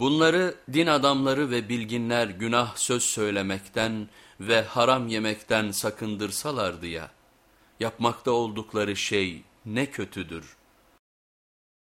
Bunları din adamları ve bilginler günah söz söylemekten ve haram yemekten sakındırsalardı ya, yapmakta oldukları şey ne kötüdür.''